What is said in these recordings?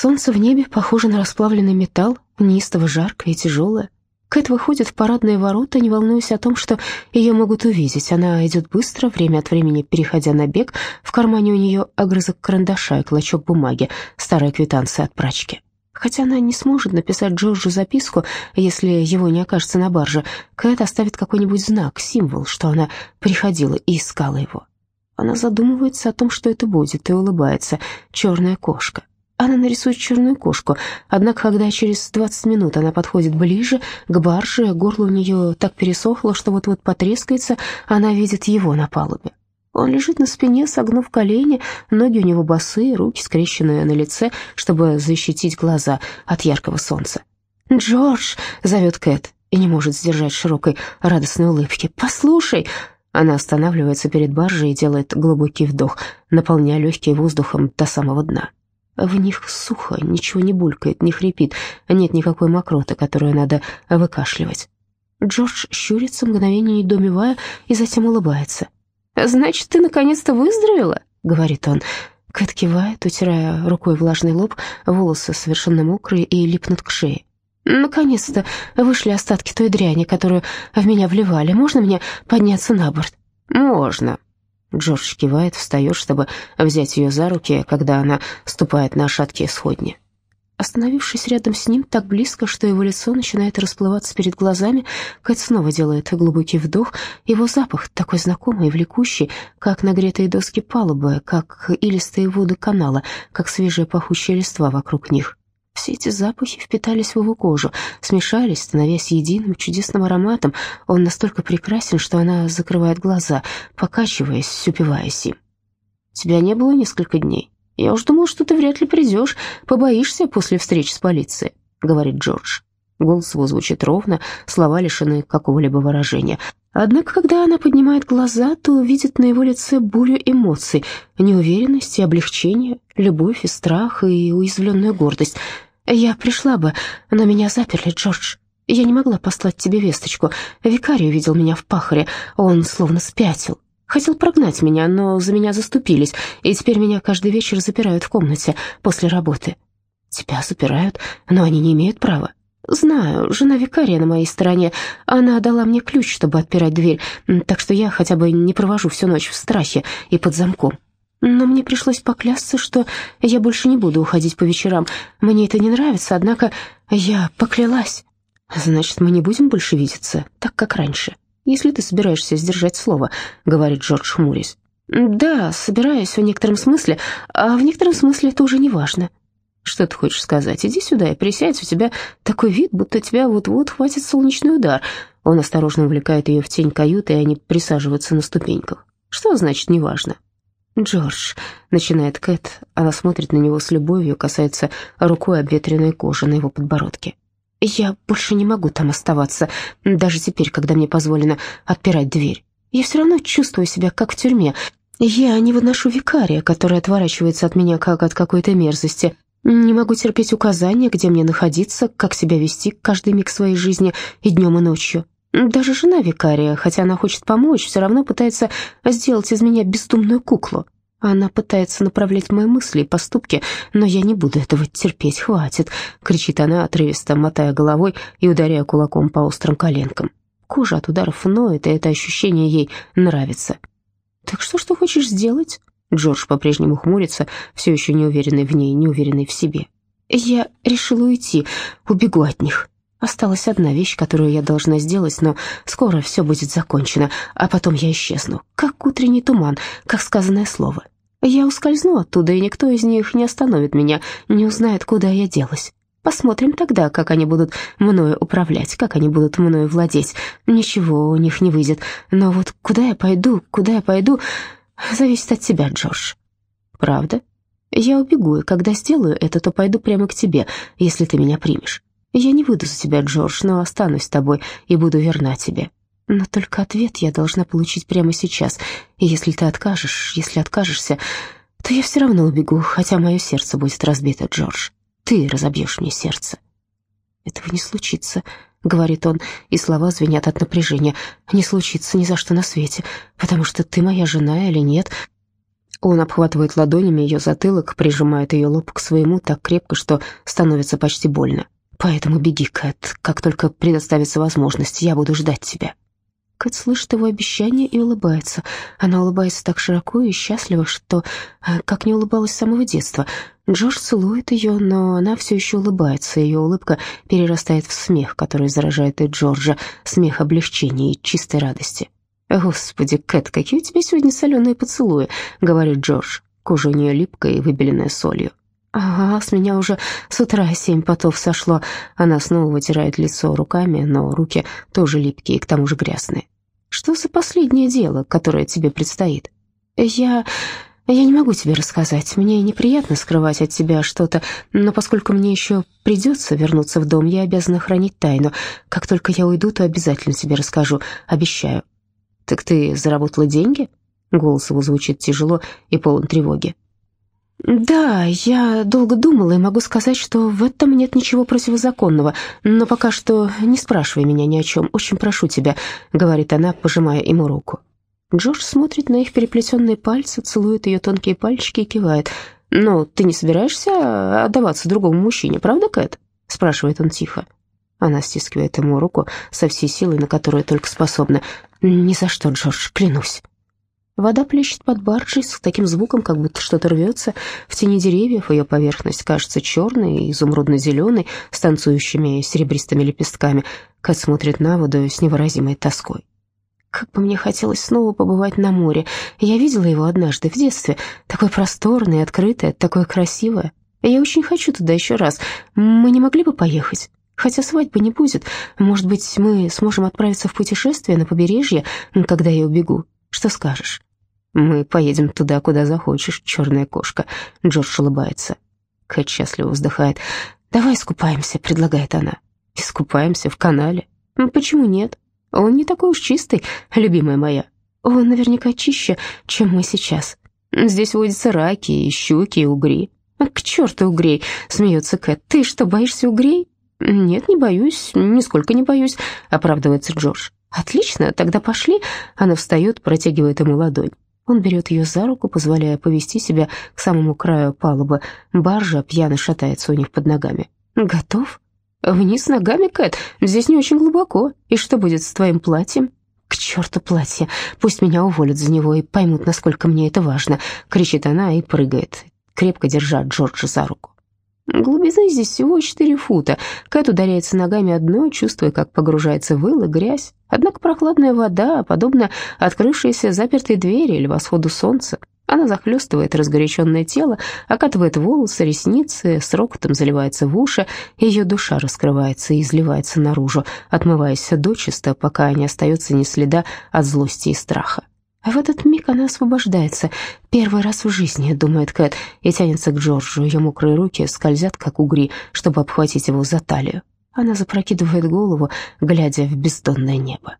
Солнце в небе похоже на расплавленный металл, неистово жаркое и тяжелое. Кэт выходит в парадные ворота, не волнуясь о том, что ее могут увидеть. Она идет быстро, время от времени переходя на бег. В кармане у нее огрызок карандаша и клочок бумаги, старая квитанция от прачки. Хотя она не сможет написать Джорджу записку, если его не окажется на барже, Кэт оставит какой-нибудь знак, символ, что она приходила и искала его. Она задумывается о том, что это будет, и улыбается. Черная кошка. Она нарисует черную кошку, однако, когда через 20 минут она подходит ближе к барже, горло у нее так пересохло, что вот-вот потрескается, она видит его на палубе. Он лежит на спине, согнув колени, ноги у него босые, руки скрещенные на лице, чтобы защитить глаза от яркого солнца. «Джордж!» — зовет Кэт и не может сдержать широкой радостной улыбки. «Послушай!» Она останавливается перед баржей и делает глубокий вдох, наполняя легкие воздухом до самого дна. В них сухо, ничего не булькает, не хрипит, нет никакой мокроты, которую надо выкашливать. Джордж щурится, мгновение недоумевая, и затем улыбается. «Значит, ты наконец-то выздоровела?» — говорит он. Кэт кивает, утирая рукой влажный лоб, волосы совершенно мокрые и липнут к шее. «Наконец-то вышли остатки той дряни, которую в меня вливали. Можно мне подняться на борт?» «Можно». Джордж кивает, встает, чтобы взять ее за руки, когда она ступает на шаткие сходни. Остановившись рядом с ним так близко, что его лицо начинает расплываться перед глазами, Кэт снова делает глубокий вдох. Его запах такой знакомый и влекущий, как нагретые доски палубы, как илистые воды канала, как свежая пахучая листва вокруг них. Все эти запахи впитались в его кожу, смешались, становясь единым чудесным ароматом. Он настолько прекрасен, что она закрывает глаза, покачиваясь, упиваясь им. «Тебя не было несколько дней?» «Я уж думал, что ты вряд ли придешь, побоишься после встречи с полицией», — говорит Джордж. Голос его звучит ровно, слова лишены какого-либо выражения. Однако, когда она поднимает глаза, то видит на его лице бурю эмоций, неуверенность и облегчение, любовь и страх и уязвленную гордость. «Я пришла бы, но меня заперли, Джордж. Я не могла послать тебе весточку. Викарий увидел меня в пахаре, он словно спятил. Хотел прогнать меня, но за меня заступились, и теперь меня каждый вечер запирают в комнате после работы. Тебя запирают, но они не имеют права. Знаю, жена викария на моей стороне. Она дала мне ключ, чтобы отпирать дверь, так что я хотя бы не провожу всю ночь в страхе и под замком. Но мне пришлось поклясться, что я больше не буду уходить по вечерам. Мне это не нравится, однако я поклялась. Значит, мы не будем больше видеться, так как раньше если ты собираешься сдержать слово», — говорит Джордж хмурясь. «Да, собираюсь в некотором смысле, а в некотором смысле это уже не важно». «Что ты хочешь сказать? Иди сюда и присядь, у тебя такой вид, будто тебя вот-вот хватит солнечный удар». Он осторожно увлекает ее в тень каюты, и они присаживаются на ступеньках. «Что значит неважно?» «Джордж», — начинает Кэт, она смотрит на него с любовью, касается рукой обветренной кожи на его подбородке. Я больше не могу там оставаться, даже теперь, когда мне позволено отпирать дверь. Я все равно чувствую себя как в тюрьме. Я не выношу викария, который отворачивается от меня как от какой-то мерзости. Не могу терпеть указания, где мне находиться, как себя вести каждый миг своей жизни и днем, и ночью. Даже жена викария, хотя она хочет помочь, все равно пытается сделать из меня бездумную куклу. Она пытается направлять мои мысли и поступки, но я не буду этого терпеть, хватит!» — кричит она, отрывисто мотая головой и ударяя кулаком по острым коленкам. Кожа от ударов ноет, и это ощущение ей нравится. «Так что ж ты хочешь сделать?» Джордж по-прежнему хмурится, все еще неуверенный в ней, неуверенный в себе. «Я решила уйти, убегу от них. Осталась одна вещь, которую я должна сделать, но скоро все будет закончено, а потом я исчезну, как утренний туман, как сказанное слово. Я ускользну оттуда, и никто из них не остановит меня, не узнает, куда я делась. Посмотрим тогда, как они будут мною управлять, как они будут мною владеть. Ничего у них не выйдет. Но вот куда я пойду, куда я пойду, зависит от тебя, Джордж. Правда? Я убегу, и когда сделаю это, то пойду прямо к тебе, если ты меня примешь. Я не выйду за тебя, Джордж, но останусь с тобой и буду верна тебе. Но только ответ я должна получить прямо сейчас. И если ты откажешь, если откажешься, то я все равно убегу, хотя мое сердце будет разбито, Джордж. Ты разобьешь мне сердце. Этого не случится, — говорит он, и слова звенят от напряжения. «Не случится ни за что на свете, потому что ты моя жена или нет. Он обхватывает ладонями ее затылок, прижимает ее лоб к своему так крепко, что становится почти больно. «Поэтому беги, Кэт, как только предоставится возможность, я буду ждать тебя». Кэт слышит его обещание и улыбается. Она улыбается так широко и счастливо, что э, как не улыбалась с самого детства. Джордж целует ее, но она все еще улыбается. Ее улыбка перерастает в смех, который заражает и Джорджа, смех облегчения и чистой радости. «Господи, Кэт, какие у тебя сегодня соленые поцелуи», — говорит Джордж. Кожа у нее липкая и выбеленная солью. «Ага, с меня уже с утра семь потов сошло». Она снова вытирает лицо руками, но руки тоже липкие к тому же грязные. «Что за последнее дело, которое тебе предстоит?» «Я... я не могу тебе рассказать. Мне неприятно скрывать от тебя что-то, но поскольку мне еще придется вернуться в дом, я обязана хранить тайну. Как только я уйду, то обязательно тебе расскажу, обещаю». «Так ты заработала деньги?» Голос его звучит тяжело и полон тревоги. «Да, я долго думала и могу сказать, что в этом нет ничего противозаконного, но пока что не спрашивай меня ни о чем, очень прошу тебя», — говорит она, пожимая ему руку. Джордж смотрит на их переплетенные пальцы, целует ее тонкие пальчики и кивает. «Но ты не собираешься отдаваться другому мужчине, правда, Кэт?» — спрашивает он тихо. Она стискивает ему руку со всей силой, на которую только способна. «Ни за что, Джордж, клянусь». Вода плещет под баржей с таким звуком, как будто что-то рвется. В тени деревьев ее поверхность кажется черной и изумрудно-зеленой, с танцующими серебристыми лепестками. Кэт смотрит на воду с невыразимой тоской. Как бы мне хотелось снова побывать на море. Я видела его однажды в детстве. Такое просторное, открытое, такое красивое. Я очень хочу туда еще раз. Мы не могли бы поехать? Хотя свадьбы не будет. Может быть, мы сможем отправиться в путешествие на побережье, когда я убегу. Что скажешь? «Мы поедем туда, куда захочешь, черная кошка», — Джордж улыбается. Кэт счастливо вздыхает. «Давай искупаемся», — предлагает она. «Искупаемся в канале? Почему нет? Он не такой уж чистый, любимая моя. Он наверняка чище, чем мы сейчас. Здесь водятся раки и щуки, и угри». «К черту угрей!» — смеется Кэт. «Ты что, боишься угрей?» «Нет, не боюсь, нисколько не боюсь», — оправдывается Джордж. «Отлично, тогда пошли». Она встает, протягивает ему ладонь. Он берет ее за руку, позволяя повести себя к самому краю палубы. Баржа пьяно шатается у них под ногами. «Готов?» «Вниз ногами, Кэт, здесь не очень глубоко. И что будет с твоим платьем?» «К черту платье! Пусть меня уволят за него и поймут, насколько мне это важно!» — кричит она и прыгает, крепко держа Джорджа за руку. Глубины здесь всего 4 фута. Кэт ударяется ногами одной, чувствуя, как погружается выл и грязь. Однако прохладная вода, подобно открывшейся запертой двери или восходу солнца, она захлестывает разгоряченное тело, окатывает волосы, ресницы, с рокотом заливается в уши, ее душа раскрывается и изливается наружу, отмываясь дочисто, пока не остается ни следа от злости и страха. А в этот миг она освобождается. Первый раз в жизни, думает Кэт, и тянется к Джорджу. Ее мокрые руки скользят, как угри, чтобы обхватить его за талию. Она запрокидывает голову, глядя в бездонное небо.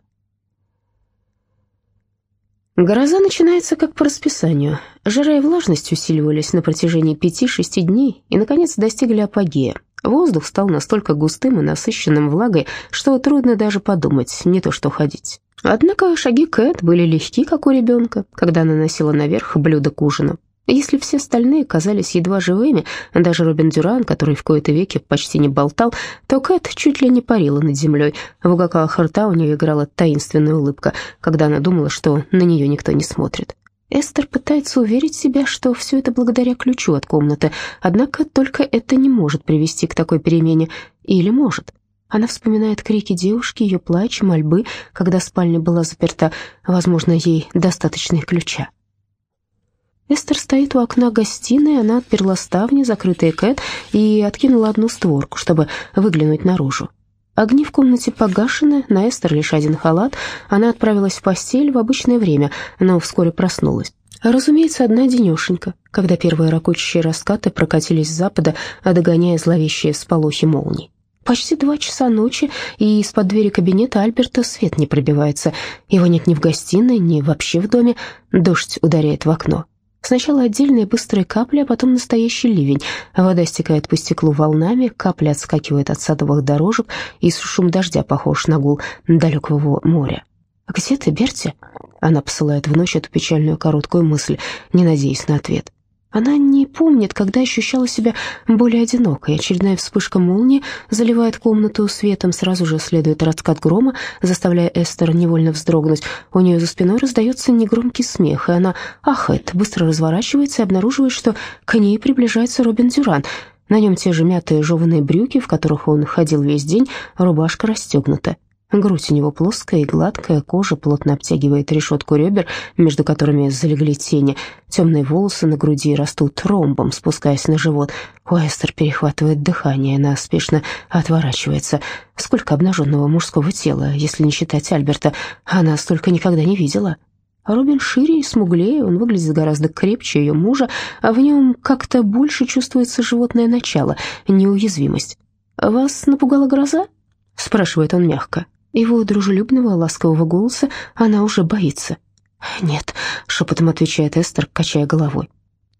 Гроза начинается как по расписанию. Жара и влажность усиливались на протяжении пяти-шести дней и, наконец, достигли апогея. Воздух стал настолько густым и насыщенным влагой, что трудно даже подумать, не то что ходить. Однако шаги Кэт были легки, как у ребенка, когда она носила наверх блюдо к ужину. Если все остальные казались едва живыми, даже Робин Дюран, который в кои-то веки почти не болтал, то Кэт чуть ли не парила над землей. В уголках рта у нее играла таинственная улыбка, когда она думала, что на нее никто не смотрит. Эстер пытается уверить себя, что все это благодаря ключу от комнаты, однако только это не может привести к такой перемене. Или может? Она вспоминает крики девушки, ее плач, мольбы, когда спальня была заперта. Возможно, ей достаточно ключа. Эстер стоит у окна гостиной, она отперла ставни, закрытые Кэт, и откинула одну створку, чтобы выглянуть наружу. Огни в комнате погашены, на Эстер лишь один халат. Она отправилась в постель в обычное время, но вскоре проснулась. Разумеется, одна денешенька, когда первые ракочущие раскаты прокатились с запада, догоняя зловещие сполохи молний. Почти два часа ночи, и из-под двери кабинета Альберта свет не пробивается. Его нет ни в гостиной, ни вообще в доме. Дождь ударяет в окно. Сначала отдельные быстрые капли, а потом настоящий ливень. Вода стекает по стеклу волнами, капли отскакивают от садовых дорожек, и шум дождя похож на гул далекого моря. «Где ты, Берти?» Она посылает в ночь эту печальную короткую мысль, не надеясь на ответ. Она не помнит, когда ощущала себя более одинокой. Очередная вспышка молнии заливает комнату светом, сразу же следует раскат грома, заставляя Эстер невольно вздрогнуть. У нее за спиной раздается негромкий смех, и она ахает, быстро разворачивается и обнаруживает, что к ней приближается Робин Дюран. На нем те же мятые жеванные брюки, в которых он ходил весь день, рубашка расстегнута. Грудь у него плоская и гладкая, кожа плотно обтягивает решетку ребер, между которыми залегли тени. Темные волосы на груди растут ромбом, спускаясь на живот. У Эстер перехватывает дыхание, она спешно отворачивается. Сколько обнаженного мужского тела, если не считать Альберта, она столько никогда не видела. Робин шире и смуглее, он выглядит гораздо крепче ее мужа, а в нем как-то больше чувствуется животное начало, неуязвимость. «Вас напугала гроза?» — спрашивает он мягко. Его дружелюбного, ласкового голоса она уже боится. «Нет», — шепотом отвечает Эстер, качая головой.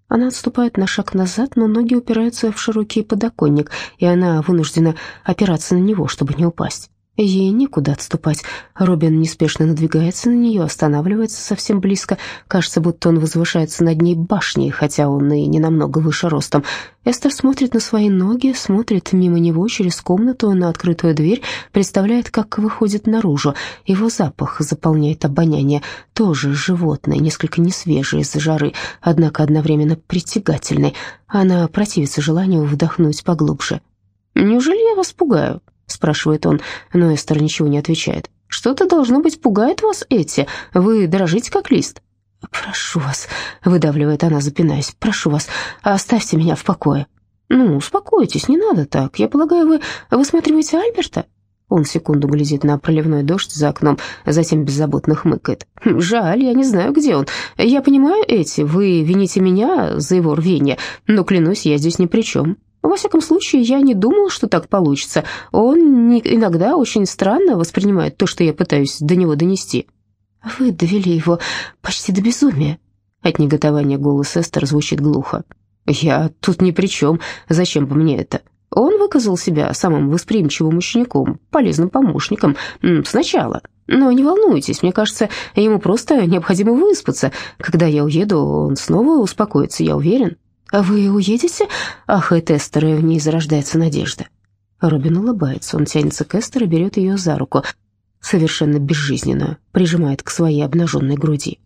Она отступает на шаг назад, но ноги упираются в широкий подоконник, и она вынуждена опираться на него, чтобы не упасть. Ей некуда отступать. Робин неспешно надвигается на нее, останавливается совсем близко. Кажется, будто он возвышается над ней башней, хотя он и не намного выше ростом. Эстер смотрит на свои ноги, смотрит мимо него через комнату на открытую дверь, представляет, как выходит наружу. Его запах заполняет обоняние, тоже животное, несколько несвежее из-за жары, однако одновременно притягательный. Она противится желанию вдохнуть поглубже. «Неужели я вас пугаю?» Спрашивает он, но Эстер ничего не отвечает. «Что-то, должно быть, пугает вас, Эти. Вы дрожите, как лист». «Прошу вас», — выдавливает она, запинаясь, «прошу вас, оставьте меня в покое». «Ну, успокойтесь, не надо так. Я полагаю, вы высматриваете Альберта?» Он секунду глядит на проливной дождь за окном, затем беззаботно хмыкает. «Жаль, я не знаю, где он. Я понимаю, Эти, вы вините меня за его рвение, но, клянусь, я здесь ни при чем. Во всяком случае, я не думал, что так получится. Он иногда очень странно воспринимает то, что я пытаюсь до него донести. Вы довели его почти до безумия. От неготования голос Эстер звучит глухо. Я тут ни при чем. Зачем бы мне это? Он выказал себя самым восприимчивым учеником, полезным помощником. Сначала. Но не волнуйтесь, мне кажется, ему просто необходимо выспаться. Когда я уеду, он снова успокоится, я уверен. «А вы уедете?» Эстер, и в ней зарождается надежда. Робин улыбается, он тянется к Эстер и берет ее за руку, совершенно безжизненно, прижимает к своей обнаженной груди.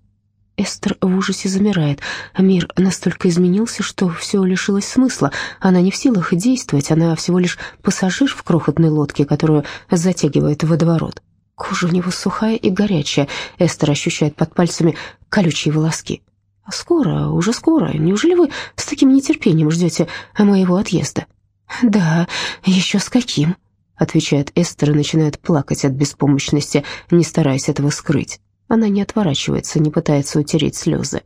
Эстер в ужасе замирает. Мир настолько изменился, что все лишилось смысла. Она не в силах действовать, она всего лишь пассажир в крохотной лодке, которую затягивает водоворот. Кожа у него сухая и горячая. Эстер ощущает под пальцами колючие волоски. «Скоро, уже скоро. Неужели вы с таким нетерпением ждете моего отъезда?» «Да, еще с каким», — отвечает Эстер и начинает плакать от беспомощности, не стараясь этого скрыть. Она не отворачивается, не пытается утереть слезы.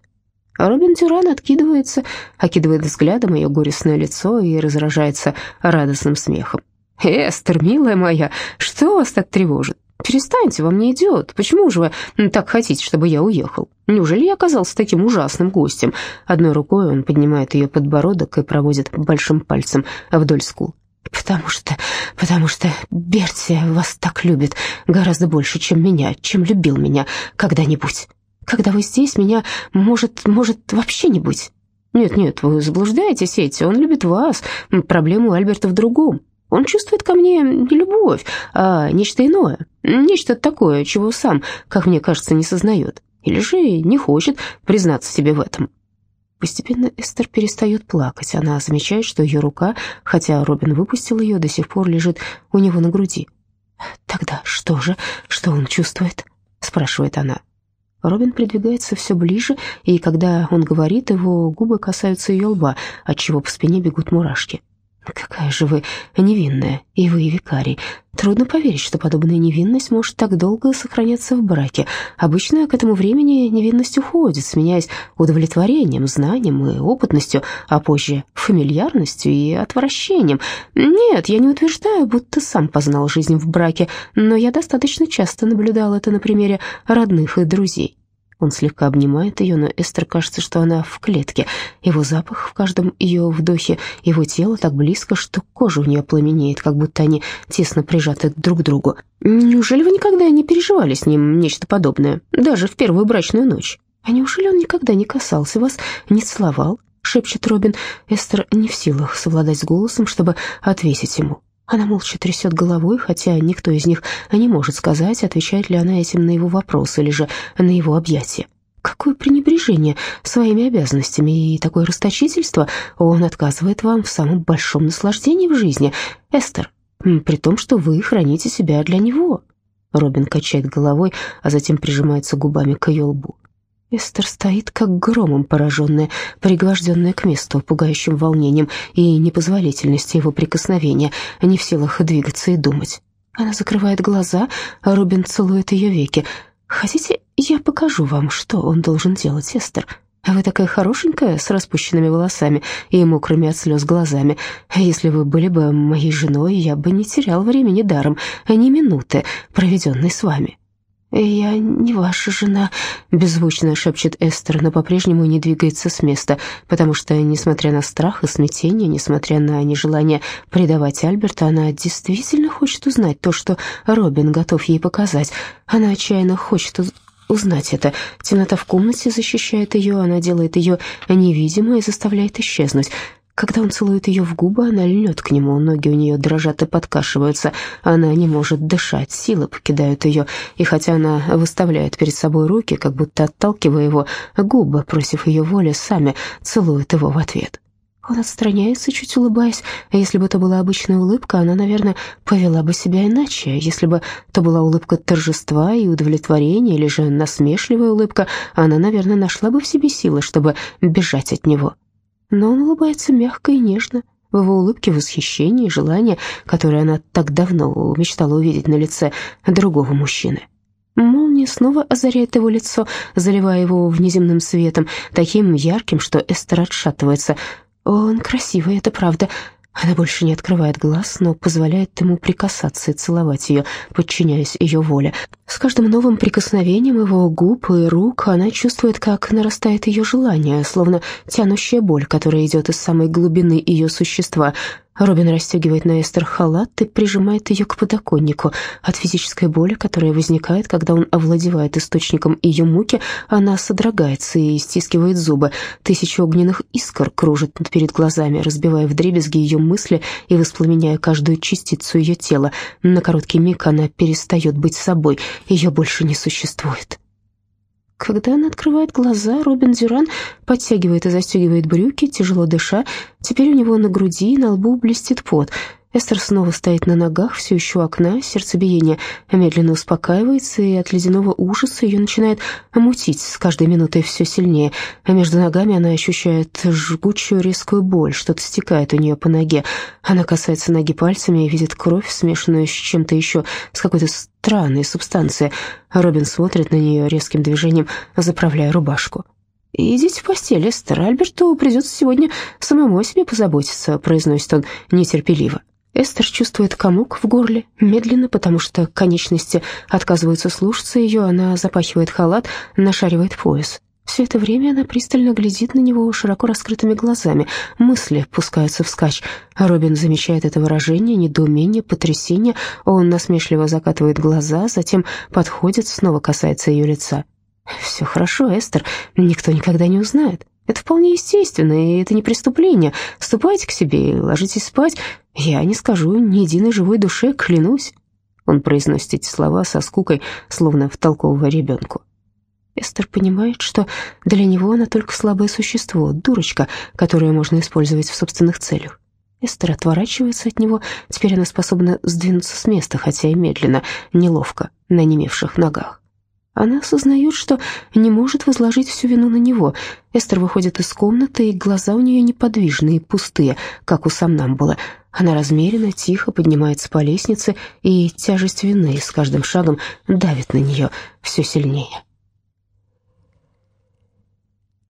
Робин Тюран откидывается, окидывает взглядом ее горестное лицо и разражается радостным смехом. «Эстер, милая моя, что вас так тревожит? «Перестаньте, вам не идет. Почему же вы так хотите, чтобы я уехал? Неужели я оказался таким ужасным гостем?» Одной рукой он поднимает ее подбородок и проводит большим пальцем вдоль скул. «Потому что... потому что Берти вас так любит гораздо больше, чем меня, чем любил меня когда-нибудь. Когда вы здесь, меня может, может вообще не быть». «Нет-нет, вы заблуждаетесь, Эти, он любит вас. Проблема у Альберта в другом. Он чувствует ко мне не любовь, а нечто иное, нечто такое, чего сам, как мне кажется, не сознает, или же не хочет признаться себе в этом. Постепенно Эстер перестает плакать. Она замечает, что ее рука, хотя Робин выпустил ее, до сих пор лежит у него на груди. «Тогда что же, что он чувствует?» — спрашивает она. Робин придвигается все ближе, и когда он говорит, его губы касаются ее лба, отчего по спине бегут мурашки. Какая же вы невинная, и вы викарий. Трудно поверить, что подобная невинность может так долго сохраняться в браке. Обычно к этому времени невинность уходит, сменяясь удовлетворением, знанием и опытностью, а позже фамильярностью и отвращением. Нет, я не утверждаю, будто сам познал жизнь в браке, но я достаточно часто наблюдал это на примере родных и друзей. Он слегка обнимает ее, но Эстер кажется, что она в клетке. Его запах в каждом ее вдохе, его тело так близко, что кожа у нее пламенеет, как будто они тесно прижаты друг к другу. Неужели вы никогда не переживали с ним нечто подобное, даже в первую брачную ночь? А неужели он никогда не касался вас, не целовал? шепчет Робин. Эстер не в силах совладать с голосом, чтобы ответить ему. Она молча трясет головой, хотя никто из них не может сказать, отвечает ли она этим на его вопрос или же на его объятия. Какое пренебрежение своими обязанностями и такое расточительство он отказывает вам в самом большом наслаждении в жизни, Эстер, при том, что вы храните себя для него. Робин качает головой, а затем прижимается губами к ее лбу. Эстер стоит, как громом пораженная, пригвожденная к месту, пугающим волнением и непозволительностью его прикосновения, не в силах двигаться и думать. Она закрывает глаза, а Робин целует ее веки. «Хотите, я покажу вам, что он должен делать, Эстер?» Вы такая хорошенькая, с распущенными волосами и мокрыми от слез глазами. Если вы были бы моей женой, я бы не терял времени даром, ни минуты, проведенной с вами. «Я не ваша жена», — беззвучно шепчет Эстер, но по-прежнему не двигается с места, потому что, несмотря на страх и смятение, несмотря на нежелание предавать Альберта, она действительно хочет узнать то, что Робин готов ей показать. Она отчаянно хочет узнать это. Темнота в комнате защищает ее, она делает ее невидимой и заставляет исчезнуть. Когда он целует ее в губы, она льнет к нему, ноги у нее дрожат и подкашиваются, она не может дышать, силы покидают ее, и хотя она выставляет перед собой руки, как будто отталкивая его, губы, просив ее воли, сами целуют его в ответ. Он отстраняется, чуть улыбаясь. Если бы это была обычная улыбка, она, наверное, повела бы себя иначе. Если бы это была улыбка торжества и удовлетворения, или же насмешливая улыбка, она, наверное, нашла бы в себе силы, чтобы бежать от него но он улыбается мягко и нежно. В его улыбке восхищение и желание, которое она так давно мечтала увидеть на лице другого мужчины. Молния снова озаряет его лицо, заливая его внеземным светом, таким ярким, что Эстер отшатывается. Он красивый, это правда, она больше не открывает глаз, но позволяет ему прикасаться и целовать ее, подчиняясь ее воле. С каждым новым прикосновением его губ и рук она чувствует, как нарастает ее желание, словно тянущая боль, которая идет из самой глубины ее существа — Робин расстегивает на Эстер халат и прижимает ее к подоконнику. От физической боли, которая возникает, когда он овладевает источником ее муки, она содрогается и стискивает зубы. Тысячи огненных искр кружат перед глазами, разбивая вдребезги ее мысли и воспламеняя каждую частицу ее тела. На короткий миг она перестает быть собой, ее больше не существует. Когда она открывает глаза, Робин Дюран подтягивает и застегивает брюки, тяжело дыша. Теперь у него на груди и на лбу блестит пот. Эстер снова стоит на ногах, все еще у окна, сердцебиение медленно успокаивается, и от ледяного ужаса ее начинает мутить с каждой минутой все сильнее. А между ногами она ощущает жгучую резкую боль, что-то стекает у нее по ноге. Она касается ноги пальцами и видит кровь, смешанную с чем-то еще, с какой-то странной субстанцией. Робин смотрит на нее резким движением, заправляя рубашку. «Идите в постель, Эстер. Альберту придется сегодня самому о себе позаботиться», — произносит он нетерпеливо. Эстер чувствует комок в горле, медленно, потому что конечности отказываются слушаться ее, она запахивает халат, нашаривает пояс. Все это время она пристально глядит на него широко раскрытыми глазами. Мысли пускаются вскачь. Робин замечает это выражение, недоумение, потрясение. Он насмешливо закатывает глаза, затем подходит, снова касается ее лица. «Все хорошо, Эстер, никто никогда не узнает». Это вполне естественно, и это не преступление. Ступайте к себе и ложитесь спать. Я не скажу ни единой живой душе, клянусь». Он произносит эти слова со скукой, словно втолковывая ребенку. Эстер понимает, что для него она только слабое существо, дурочка, которую можно использовать в собственных целях. Эстер отворачивается от него, теперь она способна сдвинуться с места, хотя и медленно, неловко, на немевших ногах. Она осознает, что не может возложить всю вину на него. Эстер выходит из комнаты, и глаза у нее неподвижные, пустые, как у Самнамбула. Она размеренно, тихо поднимается по лестнице, и тяжесть вины с каждым шагом давит на нее все сильнее.